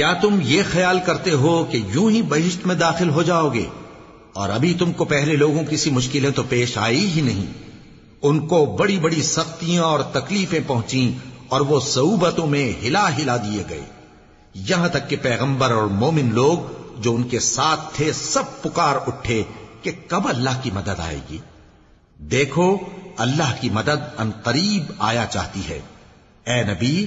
کیا تم یہ خیال کرتے ہو کہ یوں ہی بہشت میں داخل ہو جاؤ گے؟ اور ابھی تم کو پہلے لوگوں کی سی مشکلیں تو پیش آئی ہی نہیں۔ ان کو بڑی بڑی سختیاں اور تکلیفیں پہنچیں اور وہ صعوبتوں میں ہلا ہلا دیے گئے۔ یہاں تک کہ پیغمبر اور مومن لوگ جو ان کے ساتھ تھے سب پکار اٹھے کہ کب اللہ کی مدد آئے گی؟ دیکھو، اللہ کی مدد ان قریب آیا چاہتی ہے۔ اے نبی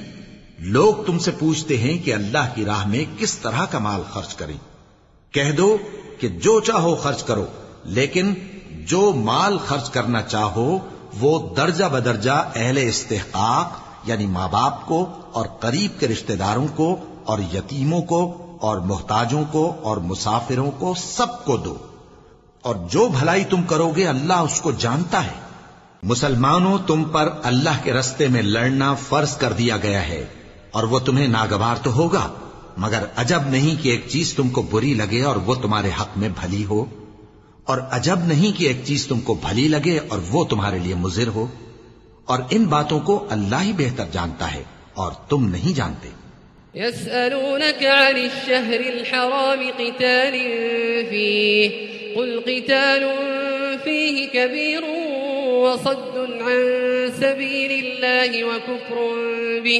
لوگ تم سے پوچھتے ہیں کہ اللہ کی راہ میں کس طرح کا مال خرچ کریں۔ کہہ دو کہ جو چاہو خرچ کرو، لیکن جو مال خرچ کرنا چاہو، وہ درجہ بدرجہ اہل استحقاق یعنی ماں باپ کو اور قریب کے رشتہ داروں کو اور یتیموں کو اور محتاجوں کو اور مسافروں کو سب کو دو۔ اور جو بھلائی تم کرو گے، اللہ اس کو جانتا ہے۔ مسلمانوں، تم پر اللہ کے رستے میں لڑنا فرض کر دیا گیا ہے۔ اور وہ تمہیں ناگوار تو ہوگا، مگر عجب نہیں کہ ایک چیز تم کو بری لگے اور وہ تمہارے حق میں بھلی ہو۔ اور عجب نہیں کہ ایک چیز تم کو بھلی لگے اور وہ تمہارے لیے مضر ہو۔ اور ان باتوں کو اللہ ہی بہتر جانتا ہے اور تم نہیں جانتے۔ يسألونك عن الشهر الحرام قتال فيه، قل قتال فيه كبير وصد عن سبيل الله وكفر به۔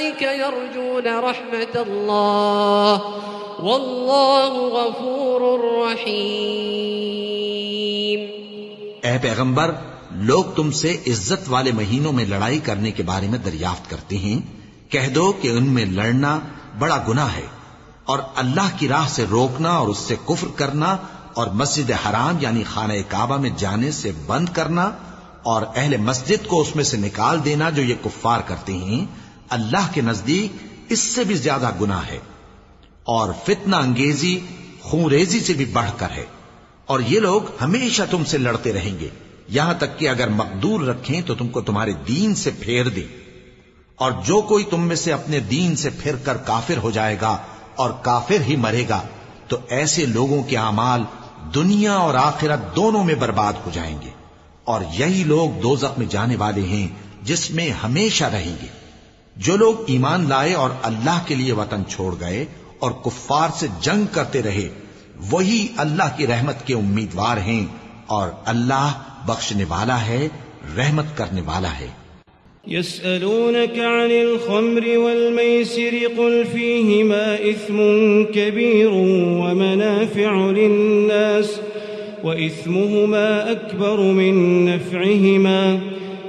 يرجون رحمة الله. والله غفور رحيم. اے پیغمبر، لوگ تم سے عزت والے مہینوں میں لڑائی کرنے کے بارے میں دریافت کرتے ہیں۔ کہہ دو کہ ان میں لڑنا بڑا گناہ ہے اور اللہ کی راہ سے روکنا اور اس سے کفر کرنا اور مسجد حرام یعنی خانہ کعبہ میں جانے سے بند کرنا اور اہل مسجد کو اس میں سے نکال دینا جو یہ کفار کرتے ہیں۔ اللہ کے نزدیک اس سے بھی زیادہ گناہ ہے اور فتنہ انگیزی خونریزی سے بھی بڑھ کر ہے۔ اور یہ لوگ ہمیشہ تم سے لڑتے رہیں گے۔ یہاں تک کہ اگر مقدور رکھیں تو تم کو تمہارے دین سے پھیر دیں۔ اور جو کوئی تم میں سے اپنے دین سے پھر کر کافر ہو جائے گا اور کافر ہی مرے گا، تو ایسے لوگوں کے اعمال دنیا اور آخرت دونوں میں برباد ہو جائیں گے۔ اور یہی لوگ دوزخ میں جانے والے ہیں جس میں ہمیشہ رہیں گے۔ جو لوگ ایمان لائے اور اللہ کے لیے وطن چھوڑ گئے اور کفار سے جنگ کرتے رہے، وہی اللہ کی رحمت کے امیدوار ہیں اور اللہ بخشنے والا ہے، رحمت کرنے والا ہے۔ يسألونك عن الخمر والميسر قل فيهما إثم كبير ومنافع للناس، وإثمهما أكبر من نفعهما.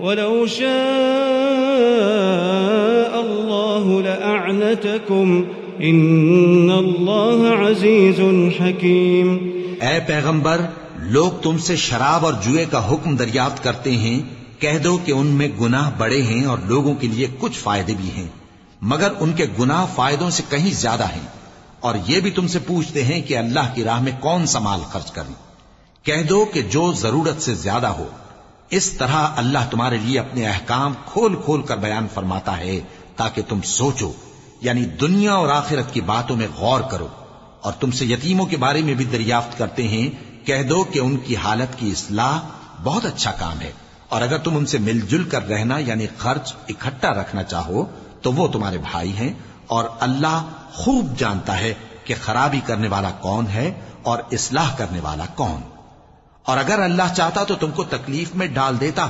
ولو شاء الله لأعنتكم. إن الله عزيز حكيم. اے پیغمبر، لوگ تم سے شراب اور جوئے کا حکم دریافت کرتے ہیں، کہہ دو کہ ان میں گناہ بڑے ہیں اور لوگوں کے لیے کچھ فائدے بھی ہیں، مگر ان کے گناہ فائدوں سے کہیں زیادہ ہیں۔ اور یہ بھی تم سے پوچھتے ہیں کہ اللہ کی راہ میں کون سا مال خرچ کریں۔ کہہ دو کہ جو ضرورت سے زیادہ ہو۔ اس طرح اللہ تمہارے لیے اپنے احکام کھول کھول کر بیان فرماتا ہے تاکہ تم سوچو یعنی دنیا اور آخرت کی باتوں میں غور کرو۔ اور تم سے یتیموں کے بارے میں بھی دریافت کرتے ہیں، کہہ دو کہ ان کی حالت کی اصلاح بہت اچھا کام ہے۔ اور اگر تم ان سے مل جل کر رہنا یعنی خرچ اکٹھا رکھنا چاہو، تو وہ تمہارے بھائی ہیں۔ اور اللہ خوب جانتا ہے کہ خرابی کرنے والا کون ہے اور اصلاح کرنے والا کون۔ اور اگر اللہ چاہتا تو تم کو تکلیف میں ڈال دیتا۔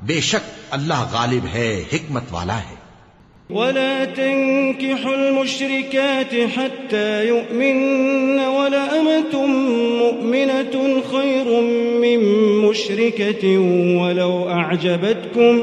بے شک اللہ غالب ہے، حکمت والا ہے۔ ولا تنكحوا المشركات حتى يؤمن ولا أمة مؤمنة خير من مشركة ولو أعجبتكم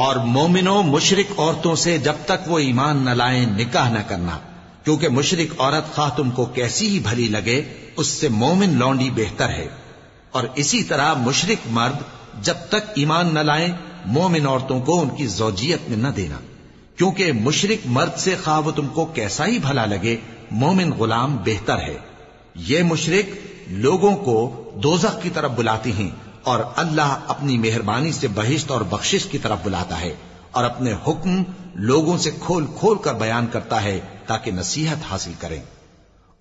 اور مومنوں مشرق عورتوں سے جب تک وہ ایمان نہ لائیں، نکاح نہ کرنا۔ کیونکہ مشرق عورت خواہ تم کو کیسی ہی بھلی لگے، اس سے مومن لونڈی بہتر ہے۔ اور اسی طرح مشرق مرد جب تک ایمان نہ لائیں، مومن عورتوں کو ان کی زوجیت میں نہ دینا۔ کیونکہ مشرق مرد سے خواہ وہ تم کو کیسا ہی بھلا لگے، مومن غلام بہتر ہے۔ یہ مشرق لوگوں کو دوزخ کی طرف بلاتی ہیں۔ اور اللہ اپنی مہربانی سے بہشت اور بخشش کی طرف بلاتا ہے اور اپنے حکم لوگوں سے کھول کھول کر بیان کرتا ہے تاکہ نصیحت حاصل کریں۔